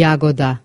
Jagoda.